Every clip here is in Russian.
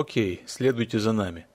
Окей, следуйте за нами.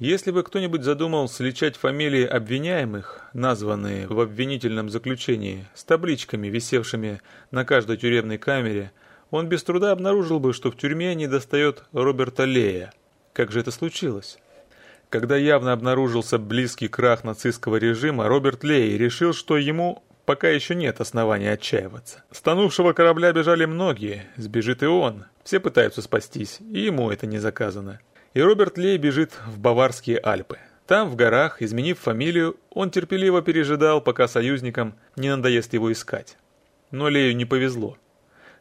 Если бы кто-нибудь задумал сличать фамилии обвиняемых, названные в обвинительном заключении, с табличками, висевшими на каждой тюремной камере, он без труда обнаружил бы, что в тюрьме недостает Роберта Лея. Как же это случилось? Когда явно обнаружился близкий крах нацистского режима, Роберт Лей решил, что ему пока еще нет основания отчаиваться. С корабля бежали многие, сбежит и он. Все пытаются спастись, и ему это не заказано. И Роберт Лей бежит в Баварские Альпы. Там, в горах, изменив фамилию, он терпеливо пережидал, пока союзникам не надоест его искать. Но Лею не повезло.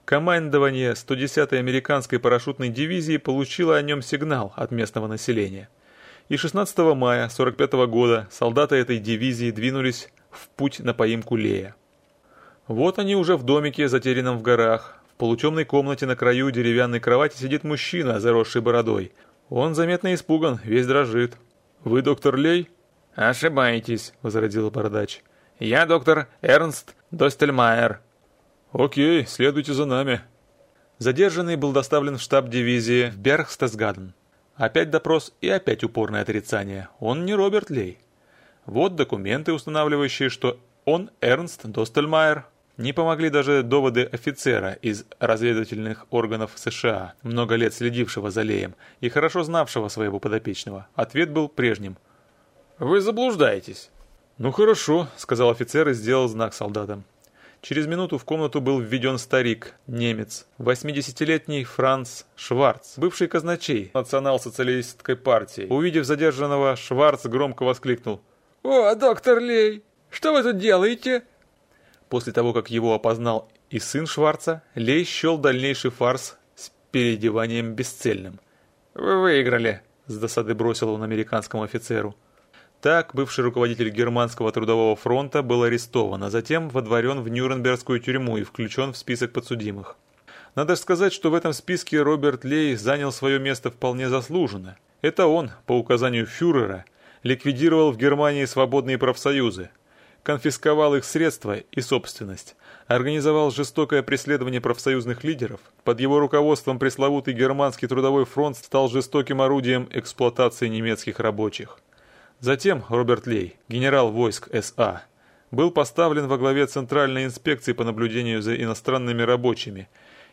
Командование 110-й американской парашютной дивизии получило о нем сигнал от местного населения. И 16 мая 45 года солдаты этой дивизии двинулись в путь на поимку Лея. Вот они уже в домике, затерянном в горах. В полутемной комнате на краю деревянной кровати сидит мужчина, заросший бородой – он заметно испуган, весь дрожит. «Вы доктор Лей?» «Ошибаетесь», — возразил бородач. «Я доктор Эрнст Достельмайер». «Окей, следуйте за нами». Задержанный был доставлен в штаб дивизии в Бергстесгаден. Опять допрос и опять упорное отрицание. Он не Роберт Лей. Вот документы, устанавливающие, что он Эрнст Достельмайер, не помогли даже доводы офицера из разведывательных органов США, много лет следившего за Леем и хорошо знавшего своего подопечного. Ответ был прежним. «Вы заблуждаетесь». «Ну хорошо», — сказал офицер и сделал знак солдатам. Через минуту в комнату был введен старик, немец, 80-летний Франц Шварц, бывший казначей национал-социалистской партии. Увидев задержанного, Шварц громко воскликнул. «О, доктор Лей, что вы тут делаете?» После того, как его опознал и сын Шварца, Лей счел дальнейший фарс с переодеванием бесцельным. «Вы выиграли», — с досады бросил он американскому офицеру. Так, бывший руководитель Германского трудового фронта был арестован, а затем водворен в Нюрнбергскую тюрьму и включен в список подсудимых. Надо сказать, что в этом списке Роберт Лей занял свое место вполне заслуженно. Это он, по указанию фюрера, ликвидировал в Германии свободные профсоюзы, конфисковал их средства и собственность, организовал жестокое преследование профсоюзных лидеров, под его руководством пресловутый германский трудовой фронт стал жестоким орудием эксплуатации немецких рабочих. Затем Роберт Лей, генерал войск СА, был поставлен во главе Центральной инспекции по наблюдению за иностранными рабочими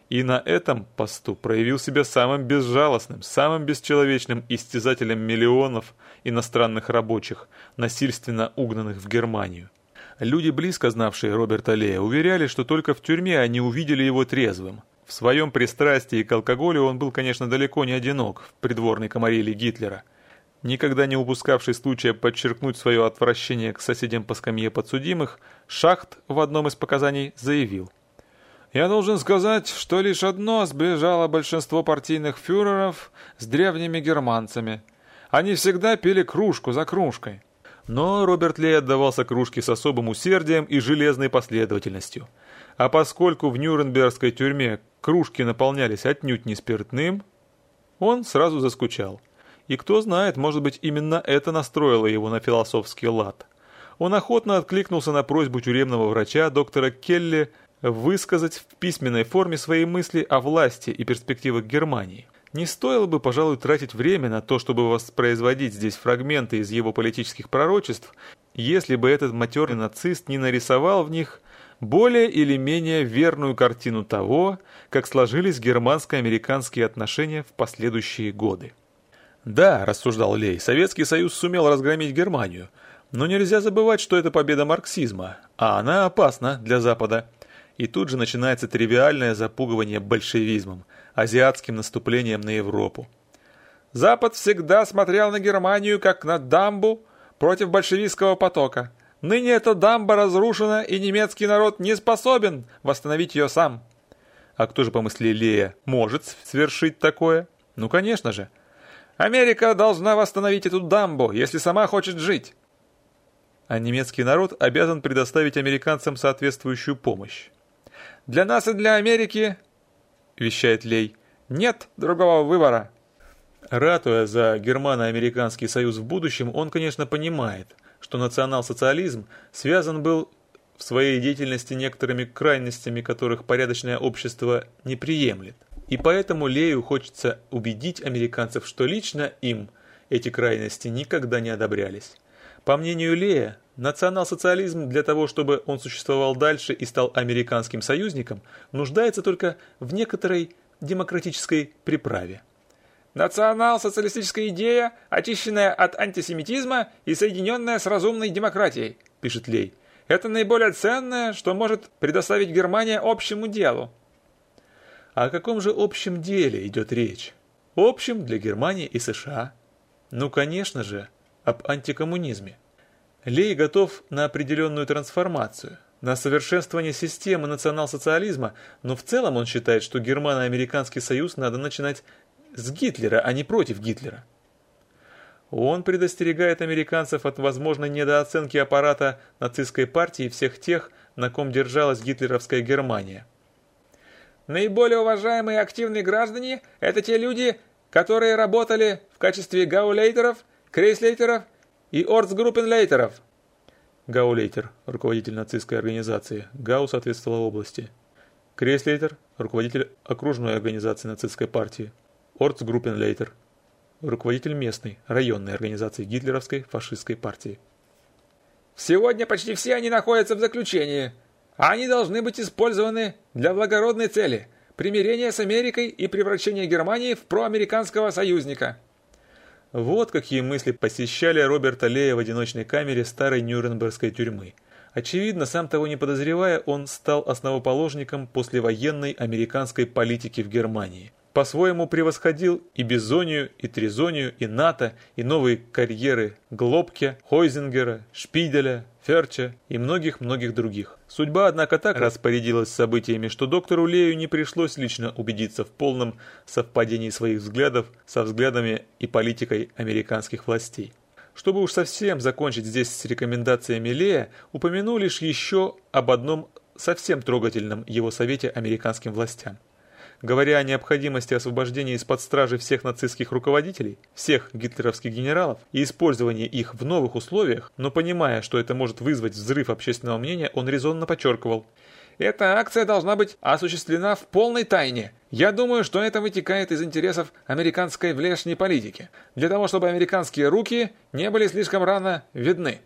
и на этом посту проявил себя самым безжалостным, самым бесчеловечным истязателем миллионов иностранных рабочих, насильственно угнанных в Германию. Люди, близко знавшие Роберта Лея, уверяли, что только в тюрьме они увидели его трезвым. В своем пристрастии к алкоголю он был, конечно, далеко не одинок в придворной комариле Гитлера. Никогда не упускавший случая подчеркнуть свое отвращение к соседям по скамье подсудимых, Шахт в одном из показаний заявил. «Я должен сказать, что лишь одно сближало большинство партийных фюреров с древними германцами. Они всегда пили кружку за кружкой. Но Роберт Лей отдавался кружке с особым усердием и железной последовательностью. А поскольку в Нюрнбергской тюрьме кружки наполнялись отнюдь не спиртным, он сразу заскучал. И кто знает, может быть, именно это настроило его на философский лад. Он охотно откликнулся на просьбу тюремного врача доктора Келли высказать в письменной форме свои мысли о власти и перспективах Германии. Не стоило бы, пожалуй, тратить время на то, чтобы воспроизводить здесь фрагменты из его политических пророчеств, если бы этот матерый нацист не нарисовал в них более или менее верную картину того, как сложились германско-американские отношения в последующие годы. Да, рассуждал Лей, Советский Союз сумел разгромить Германию, но нельзя забывать, что это победа марксизма, а она опасна для Запада. И тут же начинается тривиальное запугивание большевизмом – азиатским наступлением на Европу. Запад всегда смотрел на Германию как на дамбу против большевистского потока. Ныне эта дамба разрушена, и немецкий народ не способен восстановить ее сам. А кто же, по мысли Лея, может свершить такое? Ну, конечно же. Америка должна восстановить эту дамбу, если сама хочет жить. А немецкий народ обязан предоставить американцам соответствующую помощь. Для нас и для Америки вещает Лей. «Нет другого выбора!» Ратуя за германо-американский союз в будущем, он, конечно, понимает, что национал-социализм связан был в своей деятельности некоторыми крайностями, которых порядочное общество не приемлет. И поэтому Лею хочется убедить американцев, что лично им эти крайности никогда не одобрялись. По мнению Лея, национал-социализм для того, чтобы он существовал дальше и стал американским союзником, нуждается только в некоторой демократической приправе. «Национал-социалистическая идея, очищенная от антисемитизма и соединенная с разумной демократией», – пишет Лей. «Это наиболее ценное, что может предоставить Германия общему делу». О каком же общем деле идет речь? Общем для Германии и США. Ну, конечно же, об антикоммунизме. Лей готов на определенную трансформацию, на совершенствование системы национал-социализма, но в целом он считает, что Германо-Американский союз надо начинать с Гитлера, а не против Гитлера. Он предостерегает американцев от возможной недооценки аппарата нацистской партии и всех тех, на ком держалась гитлеровская Германия. Наиболее уважаемые активные граждане – это те люди, которые работали в качестве гаулейтеров, крейслейтеров и орцгруппенлейтеров. Гаулейтер – руководитель нацистской организации, Гау соответствовала области. Крейслейтер – руководитель окружной организации нацистской партии, Орцгруппенлейтер – руководитель местной, районной организации гитлеровской фашистской партии. Сегодня почти все они находятся в заключении – они должны быть использованы для благородной цели – примирения с Америкой и превращения Германии в проамериканского союзника. Вот какие мысли посещали Роберта Лея в одиночной камере старой Нюрнбергской тюрьмы. Очевидно, сам того не подозревая, он стал основоположником послевоенной американской политики в Германии по-своему превосходил и Бизонию, и Тризонию, и НАТО, и новые карьеры Глобке, Хойзингера, Шпиделя, Ферча и многих-многих других. Судьба, однако, так распорядилась событиями, что доктору Лею не пришлось лично убедиться в полном совпадении своих взглядов со взглядами и политикой американских властей. Чтобы уж совсем закончить здесь с рекомендациями Лея, упомяну лишь еще об одном совсем трогательном его совете американским властям говоря о необходимости освобождения из-под стражи всех нацистских руководителей, всех гитлеровских генералов и использования их в новых условиях, но понимая, что это может вызвать взрыв общественного мнения, он резонно подчеркивал. Эта акция должна быть осуществлена в полной тайне. Я думаю, что это вытекает из интересов американской внешней политики, для того, чтобы американские руки не были слишком рано видны.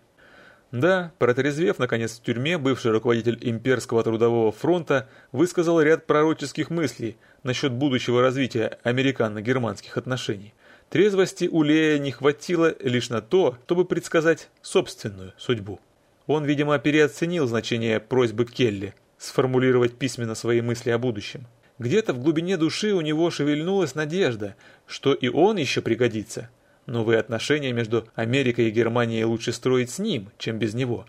Да, протрезвев, наконец, в тюрьме, бывший руководитель имперского трудового фронта высказал ряд пророческих мыслей насчет будущего развития американо-германских отношений. Трезвости у Лея не хватило лишь на то, чтобы предсказать собственную судьбу. Он, видимо, переоценил значение просьбы Келли сформулировать письменно свои мысли о будущем. Где-то в глубине души у него шевельнулась надежда, что и он еще пригодится – Новые отношения между Америкой и Германией лучше строить с ним, чем без него.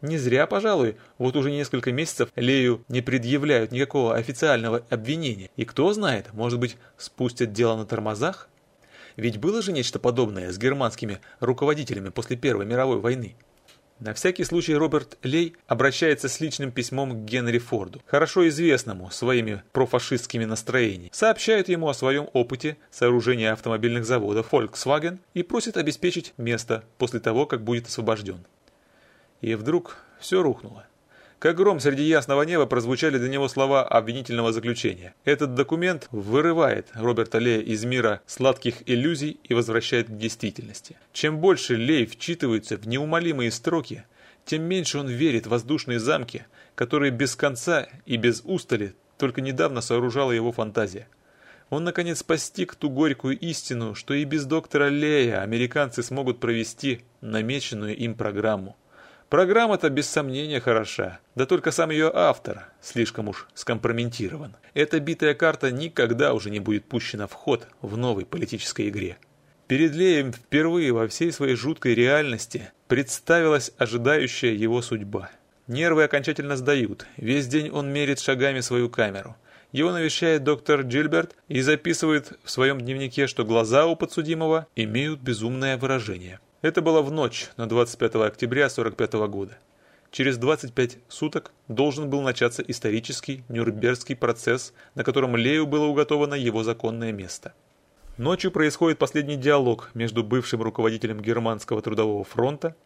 Не зря, пожалуй, вот уже несколько месяцев Лею не предъявляют никакого официального обвинения. И кто знает, может быть, спустят дело на тормозах? Ведь было же нечто подобное с германскими руководителями после Первой мировой войны. На всякий случай Роберт Лей обращается с личным письмом к Генри Форду, хорошо известному своими профашистскими настроениями, сообщает ему о своем опыте сооружения автомобильных заводов Volkswagen и просит обеспечить место после того, как будет освобожден. И вдруг все рухнуло. Как гром среди ясного неба прозвучали для него слова обвинительного заключения. Этот документ вырывает Роберта Лея из мира сладких иллюзий и возвращает к действительности. Чем больше Лей вчитывается в неумолимые строки, тем меньше он верит в воздушные замки, которые без конца и без устали только недавно сооружала его фантазия. Он наконец постиг ту горькую истину, что и без доктора Лея американцы смогут провести намеченную им программу. Программа-то без сомнения хороша, да только сам ее автор слишком уж скомпрометирован. Эта битая карта никогда уже не будет пущена в ход в новой политической игре. Перед Леем впервые во всей своей жуткой реальности представилась ожидающая его судьба. Нервы окончательно сдают, весь день он мерит шагами свою камеру. Его навещает доктор Джильберт и записывает в своем дневнике, что глаза у подсудимого имеют безумное выражение. Это было в ночь на 25 октября 45 года. Через 25 суток должен был начаться исторический Нюрнбергский процесс, на котором Лею было уготовано его законное место. Ночью происходит последний диалог между бывшим руководителем Германского трудового фронта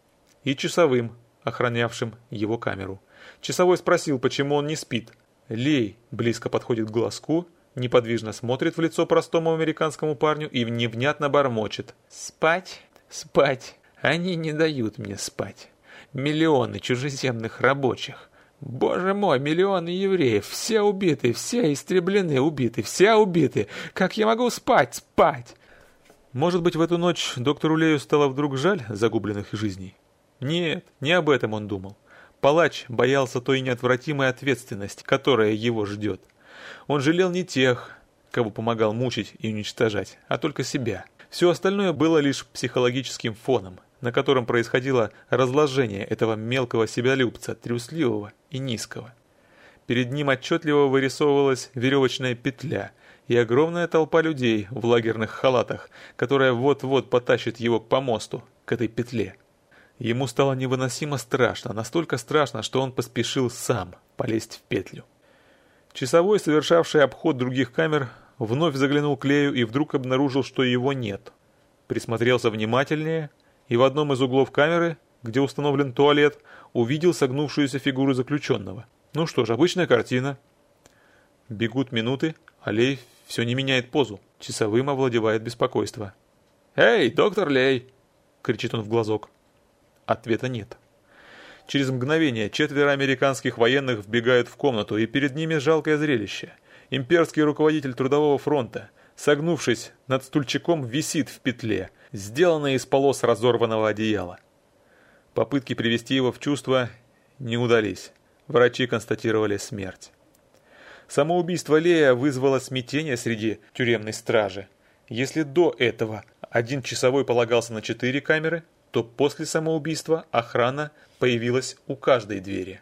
и часовым, охранявшим его камеру. Часовой спросил, почему он не спит. Лей близко подходит к глазку неподвижно смотрит в лицо простому американскому парню и невнятно бормочет. «Спать? Спать? Они не дают мне спать. Миллионы чужеземных рабочих. Боже мой, миллионы евреев, все убиты, все истреблены, убиты, все убиты. Как я могу спать, спать?» Может быть, в эту ночь доктору Лею стало вдруг жаль загубленных жизней? Нет, не об этом он думал. Палач боялся той неотвратимой ответственности, которая его ждет. Он жалел не тех, кого помогал мучить и уничтожать, а только себя. Все остальное было лишь психологическим фоном, на котором происходило разложение этого мелкого себялюбца, трюсливого и низкого. Перед ним отчетливо вырисовывалась веревочная петля и огромная толпа людей в лагерных халатах, которая вот-вот потащит его к помосту, к этой петле. Ему стало невыносимо страшно, настолько страшно, что он поспешил сам полезть в петлю. Часовой, совершавший обход других камер, вновь заглянул к Лею и вдруг обнаружил, что его нет. Присмотрелся внимательнее и в одном из углов камеры, где установлен туалет, увидел согнувшуюся фигуру заключенного. Ну что ж, обычная картина. Бегут минуты, а Лей все не меняет позу. Часовым овладевает беспокойство. «Эй, доктор Лей!» — кричит он в глазок. Ответа нет. Через мгновение четверо американских военных вбегают в комнату, и перед ними жалкое зрелище. Имперский руководитель Трудового фронта, согнувшись над стульчиком, висит в петле, сделанной из полос разорванного одеяла. Попытки привести его в чувство не удались. Врачи констатировали смерть. Самоубийство Лея вызвало смятение среди тюремной стражи. Если до этого один часовой полагался на четыре камеры, то после самоубийства охрана появилась у каждой двери.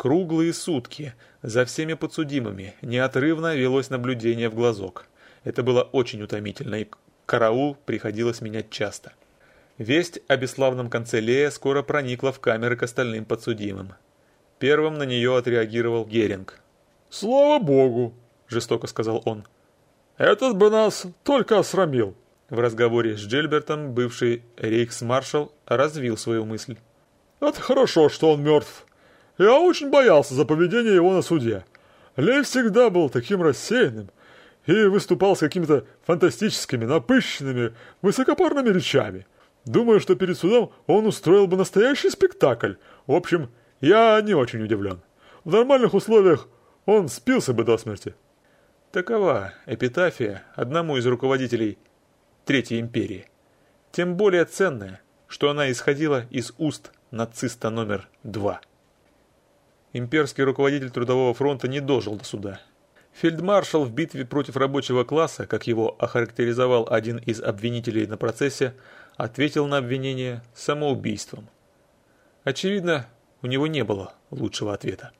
Круглые сутки за всеми подсудимыми неотрывно велось наблюдение в глазок. Это было очень утомительно, и караул приходилось менять часто. Весть о бесславном конце Лея скоро проникла в камеры к остальным подсудимым. Первым на нее отреагировал Геринг. «Слава богу!» – жестоко сказал он. «Этот бы нас только осрамил!» В разговоре с Джильбертом бывший рейхсмаршал развил свою мысль. «Это хорошо, что он мертв. Я очень боялся за поведение его на суде. Лей всегда был таким рассеянным и выступал с какими-то фантастическими, напыщенными, высокопарными речами. Думаю, что перед судом он устроил бы настоящий спектакль. В общем, я не очень удивлен. В нормальных условиях он спился бы до смерти». Такова эпитафия одному из руководителей Третьей империи. Тем более ценная, что она исходила из уст нациста номер два. Имперский руководитель Трудового фронта не дожил до суда. Фельдмаршал в битве против рабочего класса, как его охарактеризовал один из обвинителей на процессе, ответил на обвинение самоубийством. Очевидно, у него не было лучшего ответа.